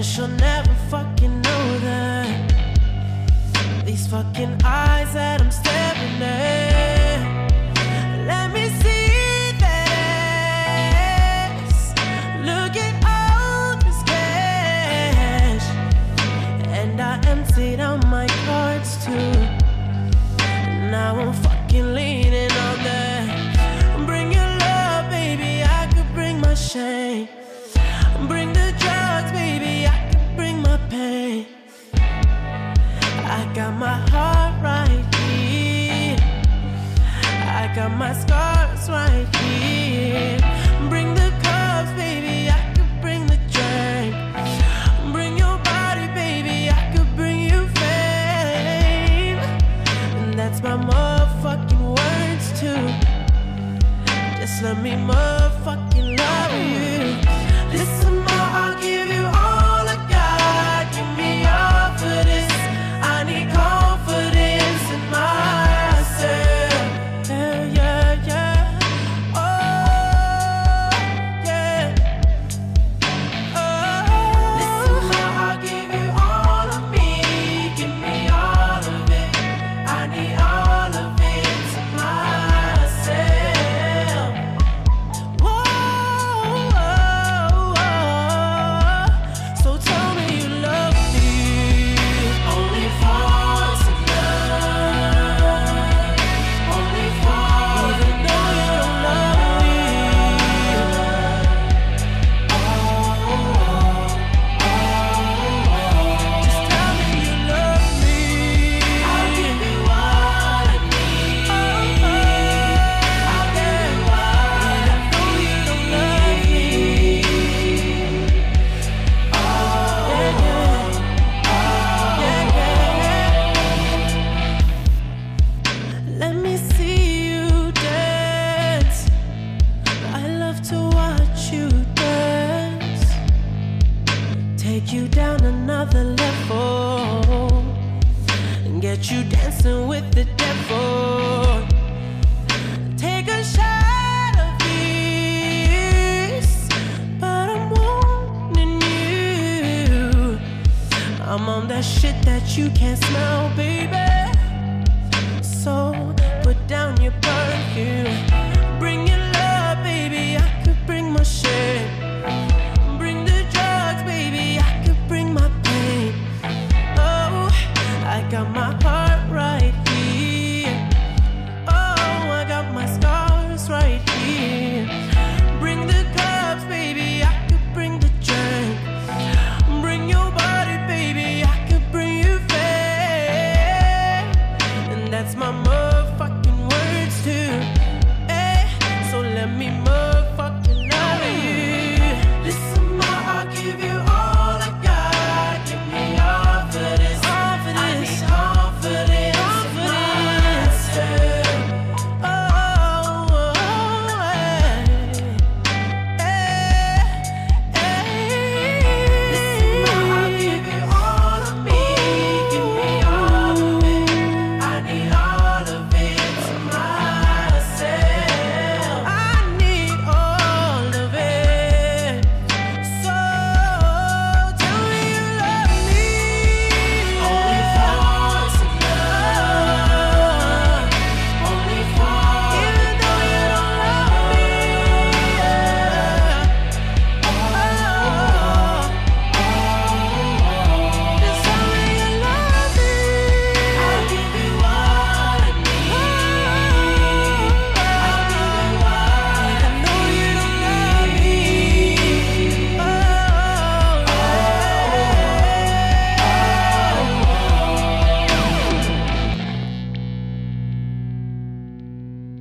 And she'll never fucking know that. These fucking eyes that I'm staring at. Let me see emptied out my cards too. Got my scars right here. Bring the cups, baby. I could bring the drink. Bring your body, baby. I could bring you fame. And that's my motherfucking words too. Just let me And you dancing with the devil. Take a shot of this. But I'm wanting you. I'm on that shit that you can't smell, baby.